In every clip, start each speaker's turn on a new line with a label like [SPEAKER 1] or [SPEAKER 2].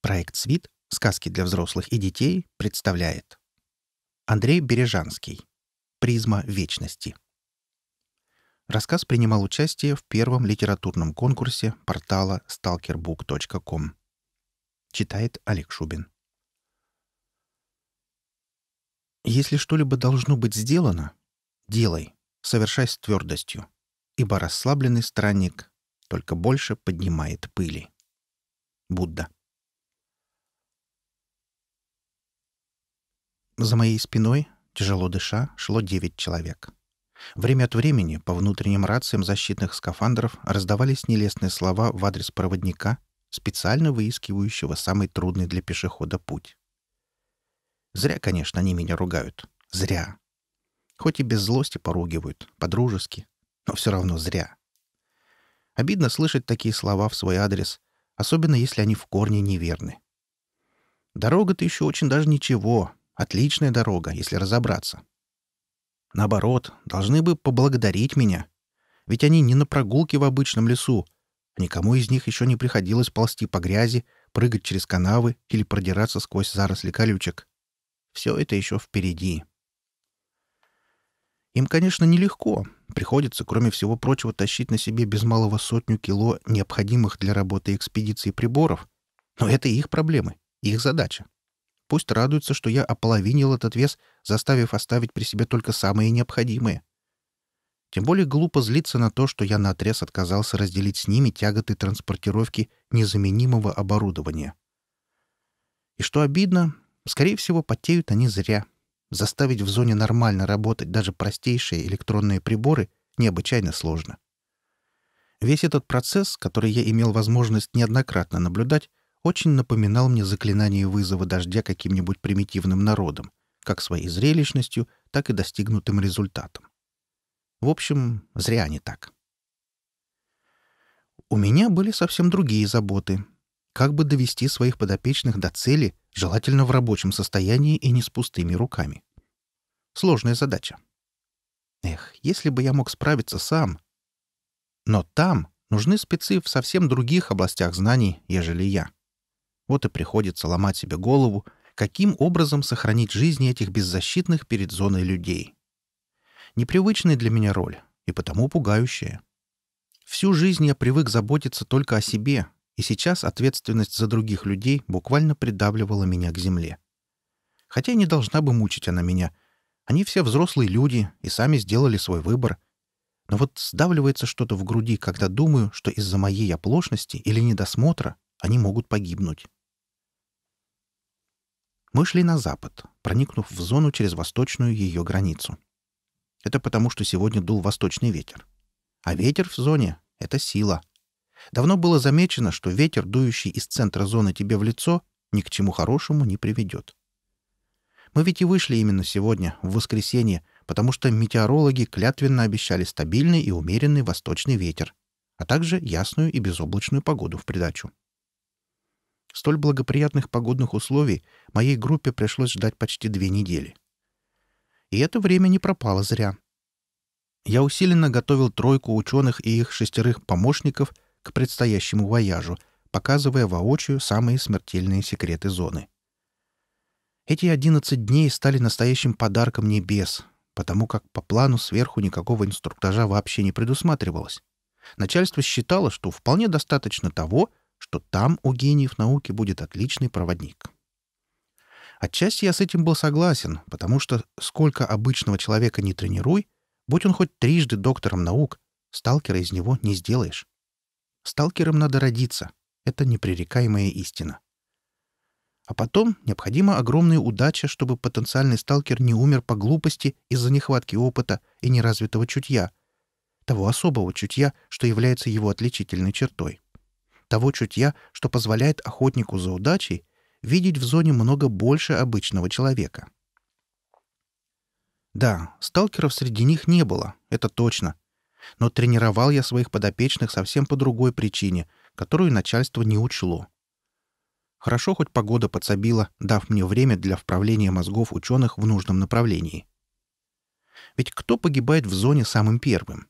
[SPEAKER 1] Проект «Свит. Сказки для взрослых и детей» представляет Андрей Бережанский. «Призма вечности». Рассказ принимал участие в первом литературном конкурсе портала stalkerbook.com. Читает Олег Шубин. Если что-либо должно быть сделано, делай, совершай с твердостью, ибо расслабленный странник только больше поднимает пыли. Будда. За моей спиной, тяжело дыша, шло девять человек. Время от времени по внутренним рациям защитных скафандров раздавались нелестные слова в адрес проводника, специально выискивающего самый трудный для пешехода путь. Зря, конечно, они меня ругают. Зря. Хоть и без злости поругивают, по-дружески, но все равно зря. Обидно слышать такие слова в свой адрес, особенно если они в корне неверны. Дорога-то еще очень даже ничего, Отличная дорога, если разобраться. Наоборот, должны бы поблагодарить меня. Ведь они не на прогулке в обычном лесу. Никому из них еще не приходилось ползти по грязи, прыгать через канавы или продираться сквозь заросли колючек. Все это еще впереди. Им, конечно, нелегко. Приходится, кроме всего прочего, тащить на себе без малого сотню кило необходимых для работы экспедиции приборов. Но это их проблемы, их задача. Пусть радуются, что я ополовинил этот вес, заставив оставить при себе только самые необходимые. Тем более глупо злиться на то, что я наотрез отказался разделить с ними тяготы транспортировки незаменимого оборудования. И что обидно, скорее всего, потеют они зря. Заставить в зоне нормально работать даже простейшие электронные приборы необычайно сложно. Весь этот процесс, который я имел возможность неоднократно наблюдать, очень напоминал мне заклинание вызова дождя каким-нибудь примитивным народом, как своей зрелищностью, так и достигнутым результатом. В общем, зря они так. У меня были совсем другие заботы. Как бы довести своих подопечных до цели, желательно в рабочем состоянии и не с пустыми руками. Сложная задача. Эх, если бы я мог справиться сам. Но там нужны спецы в совсем других областях знаний, ежели я. Вот и приходится ломать себе голову, каким образом сохранить жизни этих беззащитных перед зоной людей. Непривычная для меня роль и потому пугающая. Всю жизнь я привык заботиться только о себе, и сейчас ответственность за других людей буквально придавливала меня к земле. Хотя не должна бы мучить она меня. Они все взрослые люди и сами сделали свой выбор. Но вот сдавливается что-то в груди, когда думаю, что из-за моей оплошности или недосмотра они могут погибнуть. Мы шли на запад, проникнув в зону через восточную ее границу. Это потому, что сегодня дул восточный ветер. А ветер в зоне — это сила. Давно было замечено, что ветер, дующий из центра зоны тебе в лицо, ни к чему хорошему не приведет. Мы ведь и вышли именно сегодня, в воскресенье, потому что метеорологи клятвенно обещали стабильный и умеренный восточный ветер, а также ясную и безоблачную погоду в придачу. Столь благоприятных погодных условий моей группе пришлось ждать почти две недели. И это время не пропало зря. Я усиленно готовил тройку ученых и их шестерых помощников к предстоящему вояжу, показывая воочию самые смертельные секреты зоны. Эти одиннадцать дней стали настоящим подарком небес, потому как по плану сверху никакого инструктажа вообще не предусматривалось. Начальство считало, что вполне достаточно того, что там у гениев науки будет отличный проводник. Отчасти я с этим был согласен, потому что сколько обычного человека не тренируй, будь он хоть трижды доктором наук, сталкера из него не сделаешь. Сталкером надо родиться. Это непререкаемая истина. А потом необходима огромная удача, чтобы потенциальный сталкер не умер по глупости из-за нехватки опыта и неразвитого чутья, того особого чутья, что является его отличительной чертой того чутья, что позволяет охотнику за удачей видеть в зоне много больше обычного человека. Да, сталкеров среди них не было, это точно. Но тренировал я своих подопечных совсем по другой причине, которую начальство не учло. Хорошо хоть погода подсобила, дав мне время для вправления мозгов ученых в нужном направлении. Ведь кто погибает в зоне самым первым?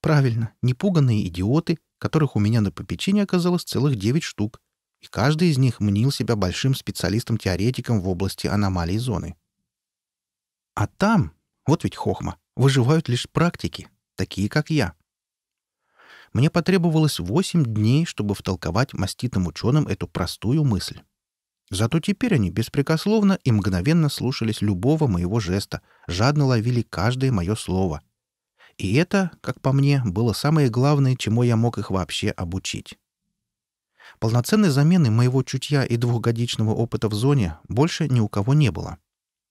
[SPEAKER 1] Правильно, непуганные идиоты, которых у меня на попечении оказалось целых девять штук. и каждый из них мнил себя большим специалистом-теоретиком в области аномалий зоны. А там, вот ведь хохма, выживают лишь практики, такие как я. Мне потребовалось восемь дней, чтобы втолковать маститым ученым эту простую мысль. Зато теперь они беспрекословно и мгновенно слушались любого моего жеста, жадно ловили каждое мое слово. И это, как по мне, было самое главное, чему я мог их вообще обучить. Полноценной замены моего чутья и двухгодичного опыта в зоне больше ни у кого не было.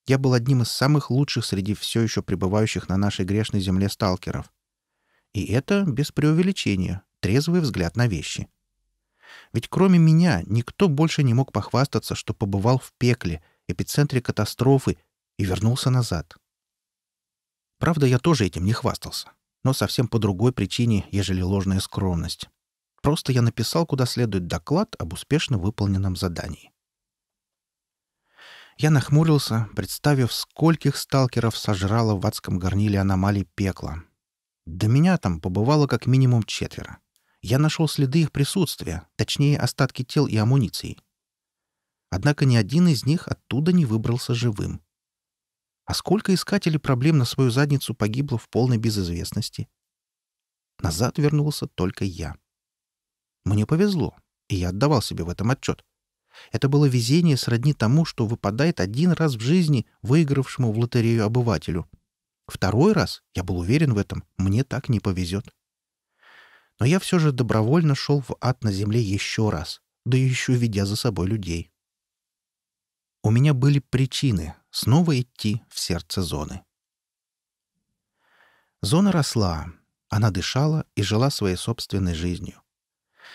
[SPEAKER 1] Я был одним из самых лучших среди все еще пребывающих на нашей грешной земле сталкеров. И это без преувеличения, трезвый взгляд на вещи. Ведь кроме меня никто больше не мог похвастаться, что побывал в пекле, эпицентре катастрофы, и вернулся назад. Правда, я тоже этим не хвастался, но совсем по другой причине, ежели ложная скромность. Просто я написал куда следует доклад об успешно выполненном задании. Я нахмурился, представив, скольких сталкеров сожрало в адском горниле аномалий пекла. До меня там побывало как минимум четверо. Я нашел следы их присутствия, точнее, остатки тел и амуниции. Однако ни один из них оттуда не выбрался живым. А сколько искателей проблем на свою задницу погибло в полной безызвестности? Назад вернулся только я. Мне повезло, и я отдавал себе в этом отчет. Это было везение сродни тому, что выпадает один раз в жизни выигравшему в лотерею обывателю. Второй раз, я был уверен в этом, мне так не повезет. Но я все же добровольно шел в ад на земле еще раз, да еще ведя за собой людей. У меня были причины снова идти в сердце зоны. Зона росла, она дышала и жила своей собственной жизнью.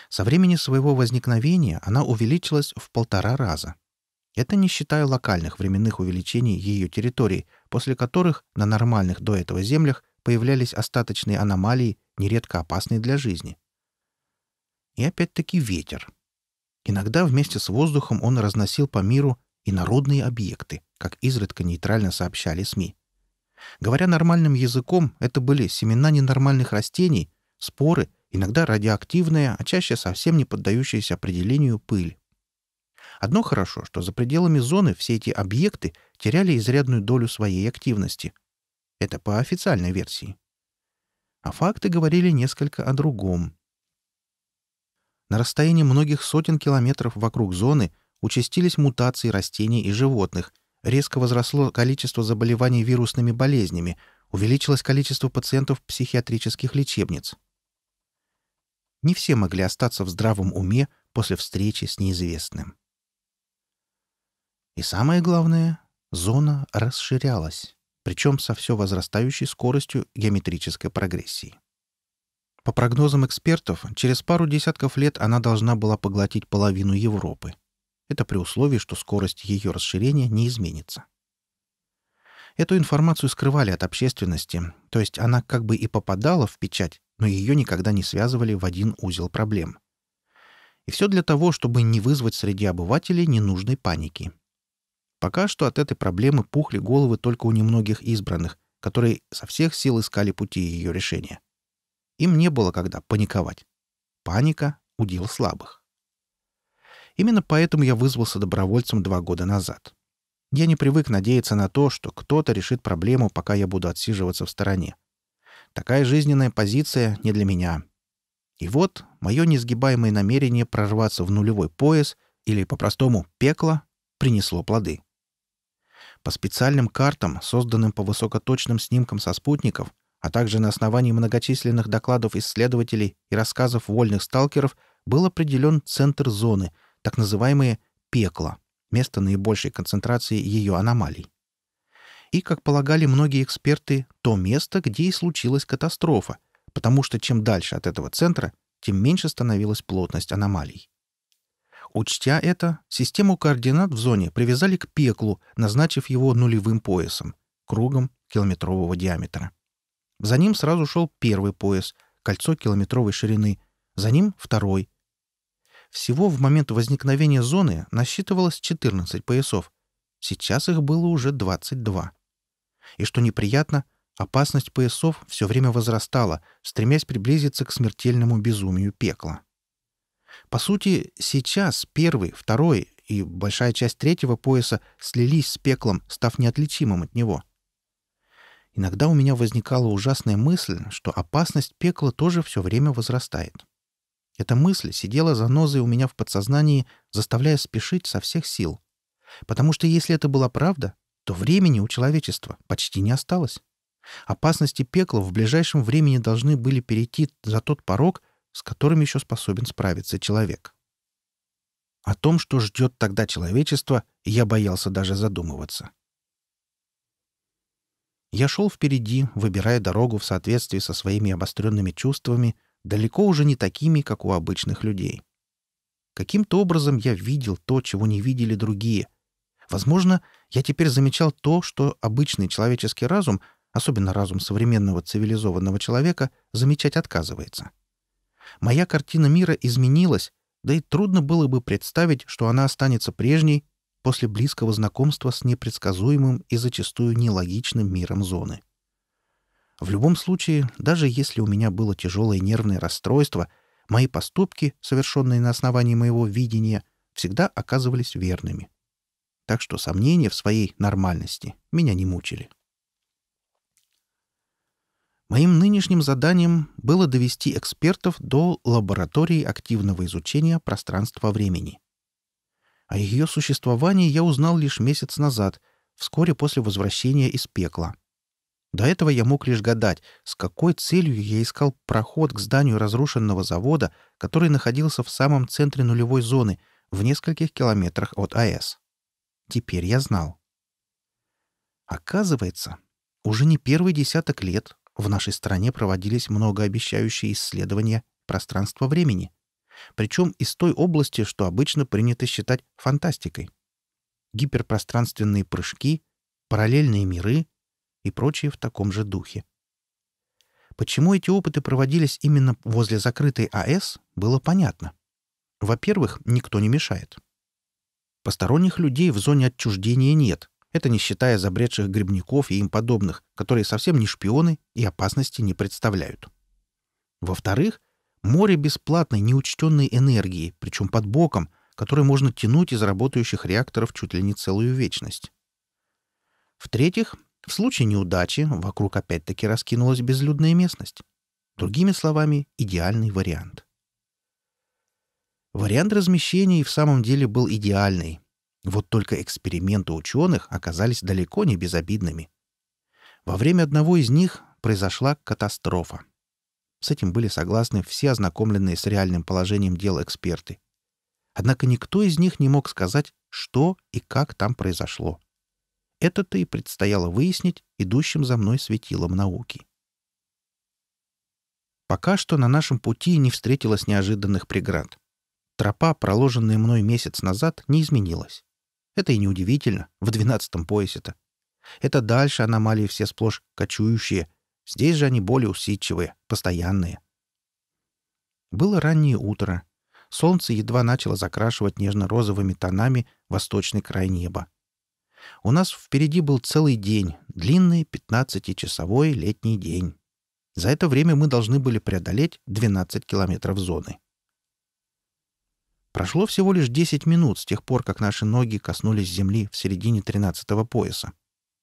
[SPEAKER 1] Со времени своего возникновения она увеличилась в полтора раза. Это не считая локальных временных увеличений ее территории, после которых на нормальных до этого землях появлялись остаточные аномалии, нередко опасные для жизни. И опять-таки ветер. Иногда вместе с воздухом он разносил по миру и народные объекты, как изредка нейтрально сообщали СМИ. Говоря нормальным языком, это были семена ненормальных растений, споры — иногда радиоактивная, а чаще совсем не поддающаяся определению пыль. Одно хорошо, что за пределами зоны все эти объекты теряли изрядную долю своей активности. Это по официальной версии. А факты говорили несколько о другом. На расстоянии многих сотен километров вокруг зоны участились мутации растений и животных, резко возросло количество заболеваний вирусными болезнями, увеличилось количество пациентов психиатрических лечебниц. Не все могли остаться в здравом уме после встречи с неизвестным. И самое главное, зона расширялась, причем со все возрастающей скоростью геометрической прогрессии. По прогнозам экспертов, через пару десятков лет она должна была поглотить половину Европы. Это при условии, что скорость ее расширения не изменится. Эту информацию скрывали от общественности, то есть она как бы и попадала в печать, но ее никогда не связывали в один узел проблем. И все для того, чтобы не вызвать среди обывателей ненужной паники. Пока что от этой проблемы пухли головы только у немногих избранных, которые со всех сил искали пути ее решения. Им не было когда паниковать. Паника — удел слабых. Именно поэтому я вызвался добровольцем два года назад. Я не привык надеяться на то, что кто-то решит проблему, пока я буду отсиживаться в стороне. Такая жизненная позиция не для меня. И вот мое несгибаемое намерение прорваться в нулевой пояс, или по-простому пекло, принесло плоды. По специальным картам, созданным по высокоточным снимкам со спутников, а также на основании многочисленных докладов исследователей и рассказов вольных сталкеров, был определен центр зоны, так называемое «пекло», место наибольшей концентрации ее аномалий и, как полагали многие эксперты, то место, где и случилась катастрофа, потому что чем дальше от этого центра, тем меньше становилась плотность аномалий. Учтя это, систему координат в зоне привязали к пеклу, назначив его нулевым поясом, кругом километрового диаметра. За ним сразу шел первый пояс, кольцо километровой ширины, за ним второй. Всего в момент возникновения зоны насчитывалось 14 поясов. Сейчас их было уже 22. И что неприятно, опасность поясов все время возрастала, стремясь приблизиться к смертельному безумию пекла. По сути, сейчас первый, второй и большая часть третьего пояса слились с пеклом, став неотличимым от него. Иногда у меня возникала ужасная мысль, что опасность пекла тоже все время возрастает. Эта мысль сидела за нозой у меня в подсознании, заставляя спешить со всех сил. Потому что если это была правда, то времени у человечества почти не осталось. Опасности пекла в ближайшем времени должны были перейти за тот порог, с которым еще способен справиться человек. О том, что ждет тогда человечество, я боялся даже задумываться. Я шел впереди, выбирая дорогу в соответствии со своими обостренными чувствами, далеко уже не такими, как у обычных людей. Каким-то образом я видел то, чего не видели другие. Возможно, я теперь замечал то, что обычный человеческий разум, особенно разум современного цивилизованного человека, замечать отказывается. Моя картина мира изменилась, да и трудно было бы представить, что она останется прежней после близкого знакомства с непредсказуемым и зачастую нелогичным миром зоны. В любом случае, даже если у меня было тяжелое нервное расстройство, мои поступки, совершенные на основании моего видения, всегда оказывались верными. Так что сомнения в своей нормальности меня не мучили. Моим нынешним заданием было довести экспертов до лаборатории активного изучения пространства-времени. О ее существовании я узнал лишь месяц назад, вскоре после возвращения из пекла. До этого я мог лишь гадать, с какой целью я искал проход к зданию разрушенного завода, который находился в самом центре нулевой зоны, в нескольких километрах от АЭС. Теперь я знал. Оказывается, уже не первый десяток лет в нашей стране проводились многообещающие исследования пространства-времени, причем из той области, что обычно принято считать фантастикой. Гиперпространственные прыжки, параллельные миры и прочее в таком же духе. Почему эти опыты проводились именно возле закрытой АЭС, было понятно. Во-первых, никто не мешает. Посторонних людей в зоне отчуждения нет, это не считая забредших грибников и им подобных, которые совсем не шпионы и опасности не представляют. Во-вторых, море бесплатной неучтенной энергии, причем под боком, которой можно тянуть из работающих реакторов чуть ли не целую вечность. В-третьих, в случае неудачи вокруг опять-таки раскинулась безлюдная местность. Другими словами, идеальный вариант. Вариант размещения и в самом деле был идеальный, вот только эксперименты ученых оказались далеко не безобидными. Во время одного из них произошла катастрофа. С этим были согласны все ознакомленные с реальным положением дел эксперты. Однако никто из них не мог сказать, что и как там произошло. Это-то и предстояло выяснить идущим за мной светилом науки. Пока что на нашем пути не встретилось неожиданных преград. Тропа, проложенная мной месяц назад, не изменилась. Это и неудивительно, в двенадцатом поясе-то. Это дальше аномалии все сплошь кочующие. Здесь же они более усидчивые, постоянные. Было раннее утро. Солнце едва начало закрашивать нежно-розовыми тонами восточный край неба. У нас впереди был целый день, длинный пятнадцатичасовой летний день. За это время мы должны были преодолеть 12 километров зоны. Прошло всего лишь 10 минут с тех пор, как наши ноги коснулись земли в середине 13-го пояса.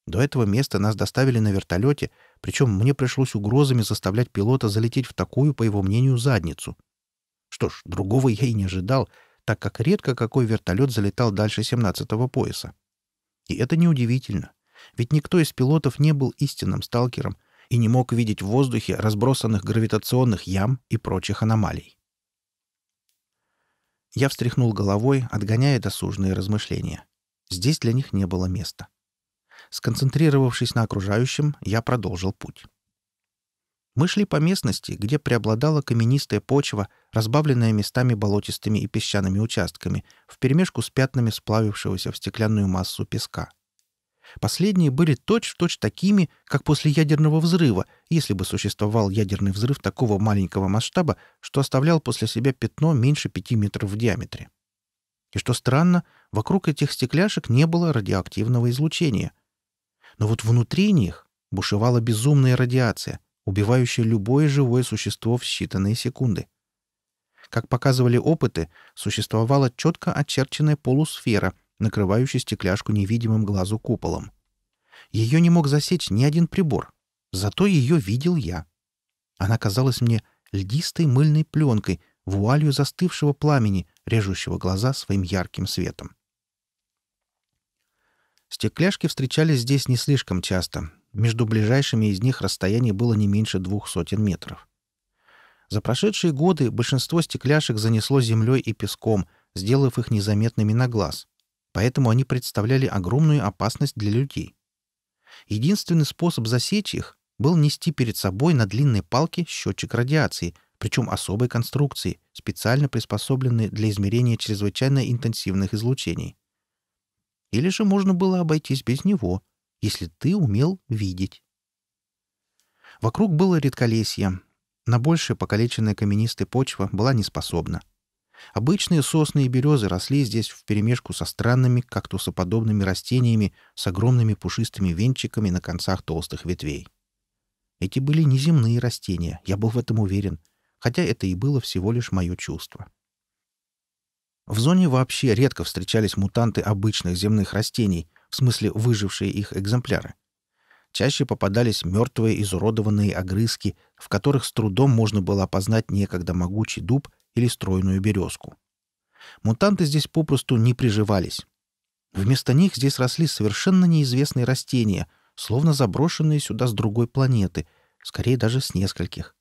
[SPEAKER 1] До этого места нас доставили на вертолете, причем мне пришлось угрозами заставлять пилота залететь в такую, по его мнению, задницу. Что ж, другого я и не ожидал, так как редко какой вертолет залетал дальше 17-го пояса. И это неудивительно, ведь никто из пилотов не был истинным сталкером и не мог видеть в воздухе разбросанных гравитационных ям и прочих аномалий. Я встряхнул головой, отгоняя досужные размышления. Здесь для них не было места. Сконцентрировавшись на окружающем, я продолжил путь. Мы шли по местности, где преобладала каменистая почва, разбавленная местами болотистыми и песчаными участками, вперемешку с пятнами сплавившегося в стеклянную массу песка. Последние были точь-в-точь точь такими, как после ядерного взрыва, если бы существовал ядерный взрыв такого маленького масштаба, что оставлял после себя пятно меньше пяти метров в диаметре. И что странно, вокруг этих стекляшек не было радиоактивного излучения. Но вот внутри них бушевала безумная радиация, убивающая любое живое существо в считанные секунды. Как показывали опыты, существовала четко очерченная полусфера, накрывающая стекляшку невидимым глазу куполом. Ее не мог засечь ни один прибор. Зато ее видел я. Она казалась мне льдистой мыльной пленкой, вуалью застывшего пламени, режущего глаза своим ярким светом. Стекляшки встречались здесь не слишком часто. Между ближайшими из них расстояние было не меньше двух сотен метров. За прошедшие годы большинство стекляшек занесло землей и песком, сделав их незаметными на глаз. Поэтому они представляли огромную опасность для людей. Единственный способ засечь их был нести перед собой на длинной палке счетчик радиации, причем особой конструкции, специально приспособленный для измерения чрезвычайно интенсивных излучений. Или же можно было обойтись без него, если ты умел видеть. Вокруг было редколесье. На большее покалеченная каменистая почва была неспособна. Обычные сосны и березы росли здесь вперемешку со странными кактусоподобными растениями с огромными пушистыми венчиками на концах толстых ветвей. Эти были неземные растения, я был в этом уверен, хотя это и было всего лишь мое чувство. В зоне вообще редко встречались мутанты обычных земных растений, в смысле выжившие их экземпляры. Чаще попадались мертвые изуродованные огрызки, в которых с трудом можно было опознать некогда могучий дуб или стройную березку. Мутанты здесь попросту не приживались. Вместо них здесь росли совершенно неизвестные растения, словно заброшенные сюда с другой планеты, скорее даже с нескольких.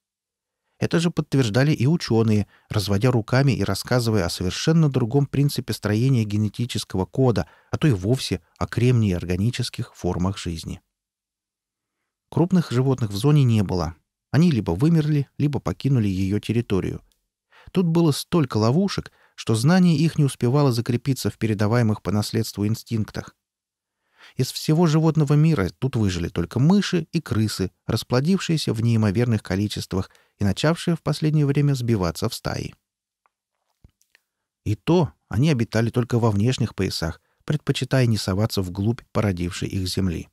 [SPEAKER 1] Это же подтверждали и ученые, разводя руками и рассказывая о совершенно другом принципе строения генетического кода, а то и вовсе о кремнии органических формах жизни. Крупных животных в зоне не было. Они либо вымерли, либо покинули ее территорию. Тут было столько ловушек, что знание их не успевало закрепиться в передаваемых по наследству инстинктах. Из всего животного мира тут выжили только мыши и крысы, расплодившиеся в неимоверных количествах и начавшие в последнее время сбиваться в стаи. И то они обитали только во внешних поясах, предпочитая не соваться вглубь породившей их земли.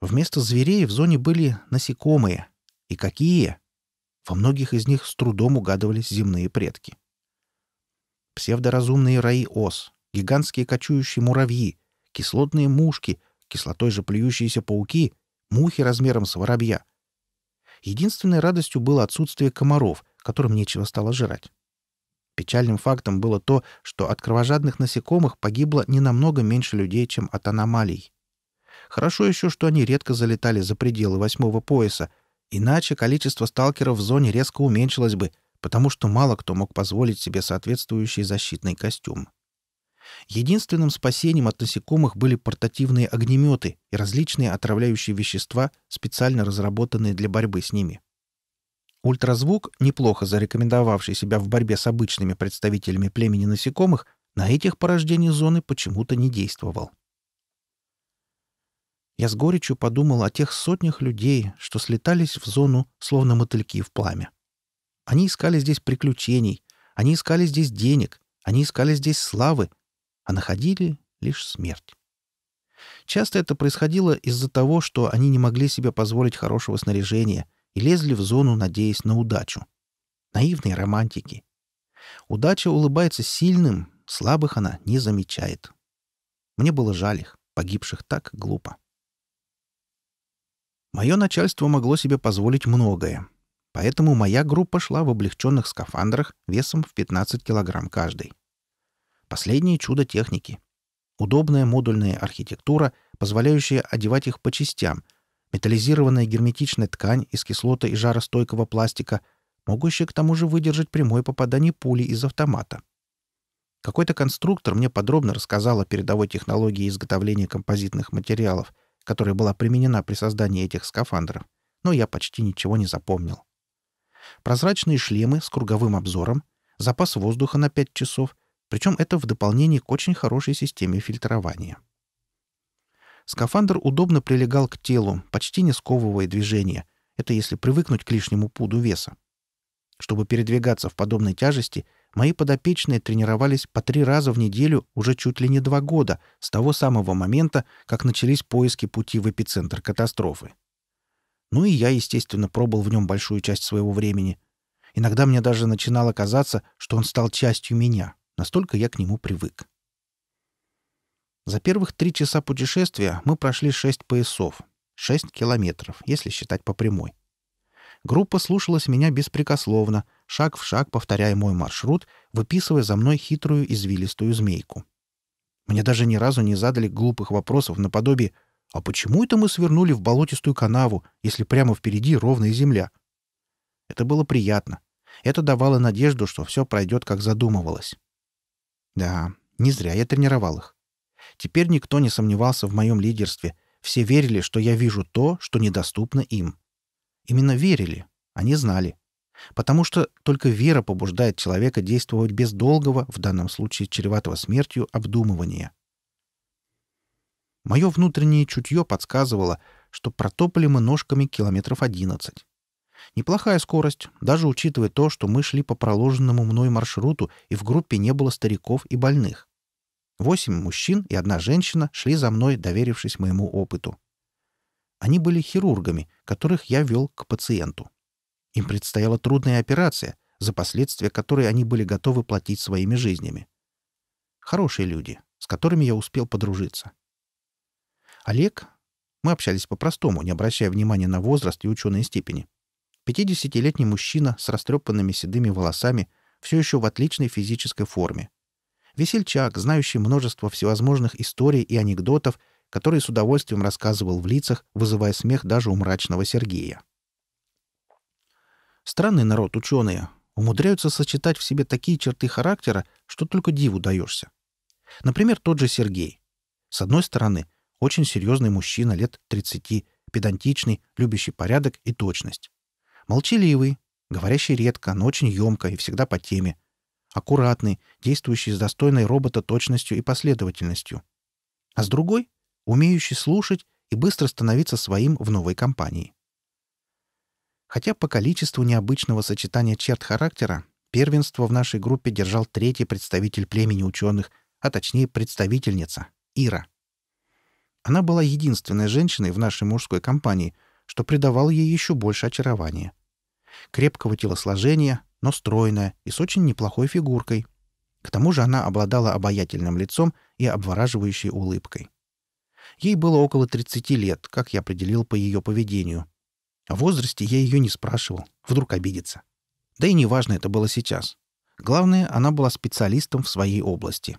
[SPEAKER 1] Вместо зверей в зоне были насекомые. И какие? Во многих из них с трудом угадывались земные предки. Псевдоразумные раи ос, гигантские кочующие муравьи, кислотные мушки, кислотой же плюющиеся пауки, мухи размером с воробья. Единственной радостью было отсутствие комаров, которым нечего стало жрать. Печальным фактом было то, что от кровожадных насекомых погибло не намного меньше людей, чем от аномалий. Хорошо еще, что они редко залетали за пределы восьмого пояса, иначе количество сталкеров в зоне резко уменьшилось бы, потому что мало кто мог позволить себе соответствующий защитный костюм. Единственным спасением от насекомых были портативные огнеметы и различные отравляющие вещества, специально разработанные для борьбы с ними. Ультразвук, неплохо зарекомендовавший себя в борьбе с обычными представителями племени насекомых, на этих порождений зоны почему-то не действовал. Я с горечью подумал о тех сотнях людей, что слетались в зону, словно мотыльки в пламя. Они искали здесь приключений, они искали здесь денег, они искали здесь славы, а находили лишь смерть. Часто это происходило из-за того, что они не могли себе позволить хорошего снаряжения и лезли в зону, надеясь на удачу. Наивные романтики. Удача улыбается сильным, слабых она не замечает. Мне было жаль их, погибших так глупо. Мое начальство могло себе позволить многое, поэтому моя группа шла в облегченных скафандрах весом в 15 килограмм каждый. Последнее чудо техники. Удобная модульная архитектура, позволяющая одевать их по частям, металлизированная герметичная ткань из кислота и жаростойкого пластика, могущая к тому же выдержать прямое попадание пули из автомата. Какой-то конструктор мне подробно рассказал о передовой технологии изготовления композитных материалов, которая была применена при создании этих скафандров, но я почти ничего не запомнил. Прозрачные шлемы с круговым обзором, запас воздуха на 5 часов — причем это в дополнение к очень хорошей системе фильтрования. Скафандр удобно прилегал к телу, почти не сковывая движения. Это если привыкнуть к лишнему пуду веса. Чтобы передвигаться в подобной тяжести, мои подопечные тренировались по три раза в неделю уже чуть ли не два года, с того самого момента, как начались поиски пути в эпицентр катастрофы. Ну и я, естественно, пробыл в нем большую часть своего времени. Иногда мне даже начинало казаться, что он стал частью меня. Настолько я к нему привык. За первых три часа путешествия мы прошли шесть поясов. Шесть километров, если считать по прямой. Группа слушалась меня беспрекословно, шаг в шаг повторяя мой маршрут, выписывая за мной хитрую извилистую змейку. Мне даже ни разу не задали глупых вопросов наподобие «А почему это мы свернули в болотистую канаву, если прямо впереди ровная земля?» Это было приятно. Это давало надежду, что все пройдет, как задумывалось. Да, не зря я тренировал их. Теперь никто не сомневался в моем лидерстве. Все верили, что я вижу то, что недоступно им. Именно верили. Они знали. Потому что только вера побуждает человека действовать без долгого, в данном случае чреватого смертью, обдумывания. Мое внутреннее чутье подсказывало, что протопали мы ножками километров одиннадцать. Неплохая скорость, даже учитывая то, что мы шли по проложенному мной маршруту, и в группе не было стариков и больных. Восемь мужчин и одна женщина шли за мной, доверившись моему опыту. Они были хирургами, которых я вел к пациенту. Им предстояла трудная операция, за последствия которой они были готовы платить своими жизнями. Хорошие люди, с которыми я успел подружиться. Олег... Мы общались по-простому, не обращая внимания на возраст и ученые степени. Пятидесятилетний мужчина с растрепанными седыми волосами, все еще в отличной физической форме. Весельчак, знающий множество всевозможных историй и анекдотов, который с удовольствием рассказывал в лицах, вызывая смех даже у мрачного Сергея. Странный народ ученые умудряются сочетать в себе такие черты характера, что только диву даешься. Например, тот же Сергей. С одной стороны, очень серьезный мужчина лет 30, педантичный, любящий порядок и точность. Молчаливый, говорящий редко, но очень емко и всегда по теме. Аккуратный, действующий с достойной робота точностью и последовательностью. А с другой умеющий слушать и быстро становиться своим в новой компании. Хотя по количеству необычного сочетания черт характера первенство в нашей группе держал третий представитель племени ученых, а точнее представительница — Ира. Она была единственной женщиной в нашей мужской компании, что придавало ей еще больше очарования. Крепкого телосложения, но стройная и с очень неплохой фигуркой. К тому же она обладала обаятельным лицом и обвораживающей улыбкой. Ей было около 30 лет, как я определил по ее поведению. О возрасте я ее не спрашивал, вдруг обидится. Да и неважно это было сейчас. Главное, она была специалистом в своей области.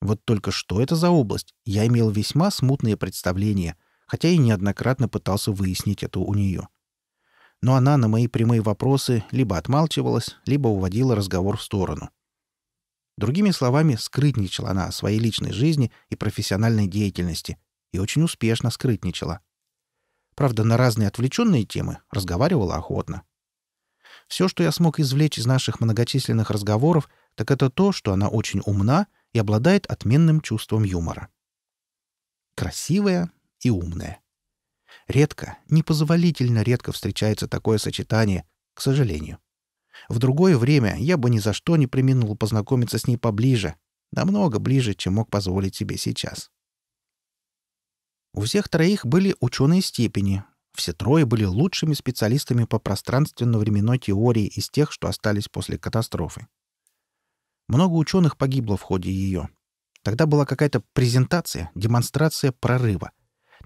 [SPEAKER 1] Вот только что это за область, я имел весьма смутные представления, хотя и неоднократно пытался выяснить это у нее. Но она на мои прямые вопросы либо отмалчивалась, либо уводила разговор в сторону. Другими словами, скрытничала она о своей личной жизни и профессиональной деятельности, и очень успешно скрытничала. Правда, на разные отвлеченные темы разговаривала охотно. Все, что я смог извлечь из наших многочисленных разговоров, так это то, что она очень умна и обладает отменным чувством юмора. Красивая и умная. Редко, непозволительно редко встречается такое сочетание, к сожалению. В другое время я бы ни за что не применил познакомиться с ней поближе, намного ближе, чем мог позволить себе сейчас. У всех троих были ученые степени. Все трое были лучшими специалистами по пространственно-временной теории из тех, что остались после катастрофы. Много ученых погибло в ходе ее. Тогда была какая-то презентация, демонстрация прорыва.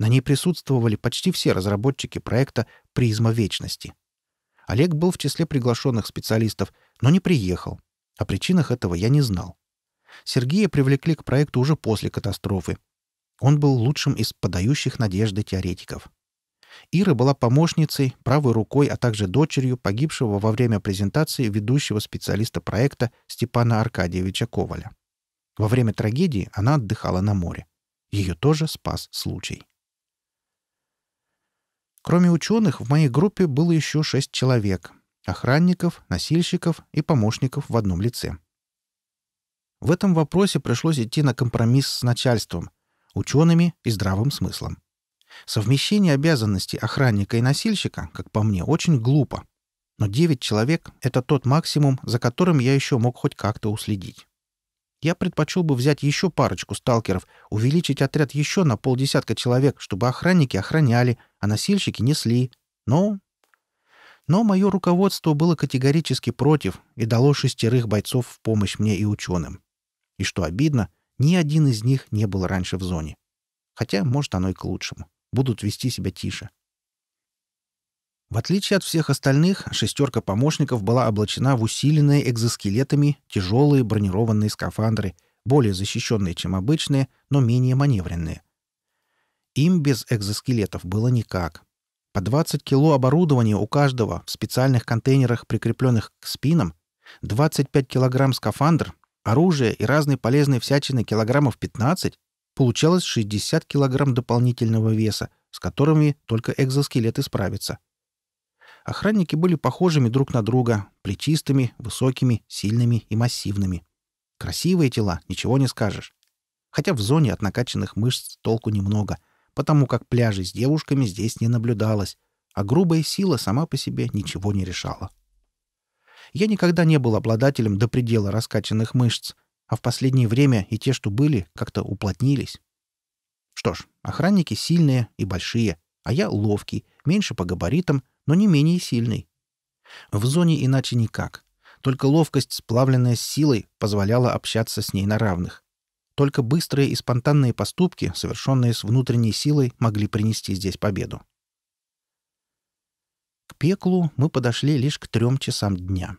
[SPEAKER 1] На ней присутствовали почти все разработчики проекта «Призма вечности». Олег был в числе приглашенных специалистов, но не приехал. О причинах этого я не знал. Сергея привлекли к проекту уже после катастрофы, он был лучшим из подающих надежды теоретиков. Ира была помощницей, правой рукой, а также дочерью погибшего во время презентации ведущего специалиста проекта Степана Аркадьевича Коваля. Во время трагедии она отдыхала на море. Ее тоже спас случай. Кроме ученых, в моей группе было еще шесть человек — охранников, носильщиков и помощников в одном лице. В этом вопросе пришлось идти на компромисс с начальством — учеными и здравым смыслом. Совмещение обязанностей охранника и носильщика, как по мне, очень глупо. Но девять человек — это тот максимум, за которым я еще мог хоть как-то уследить. Я предпочел бы взять еще парочку сталкеров, увеличить отряд еще на полдесятка человек, чтобы охранники охраняли, а носильщики несли. Но... Но мое руководство было категорически против и дало шестерых бойцов в помощь мне и ученым. И что обидно, ни один из них не был раньше в зоне. Хотя, может, оно и к лучшему. Будут вести себя тише. В отличие от всех остальных, шестерка помощников была облачена в усиленные экзоскелетами тяжелые бронированные скафандры, более защищенные, чем обычные, но менее маневренные. Им без экзоскелетов было никак. По 20 кило оборудования у каждого в специальных контейнерах, прикрепленных к спинам, 25 килограмм скафандр, оружие и разные полезные всячины килограммов 15, получалось 60 килограмм дополнительного веса, с которыми только экзоскелеты справятся. Охранники были похожими друг на друга, плечистыми, высокими, сильными и массивными. Красивые тела, ничего не скажешь. Хотя в зоне от накачанных мышц толку немного, потому как пляжей с девушками здесь не наблюдалось, а грубая сила сама по себе ничего не решала. Я никогда не был обладателем до предела раскачанных мышц, а в последнее время и те, что были, как-то уплотнились. Что ж, охранники сильные и большие, а я ловкий, меньше по габаритам, но не менее сильный. В зоне иначе никак. Только ловкость, сплавленная с силой, позволяла общаться с ней на равных. Только быстрые и спонтанные поступки, совершенные с внутренней силой, могли принести здесь победу. К пеклу мы подошли лишь к трем часам дня.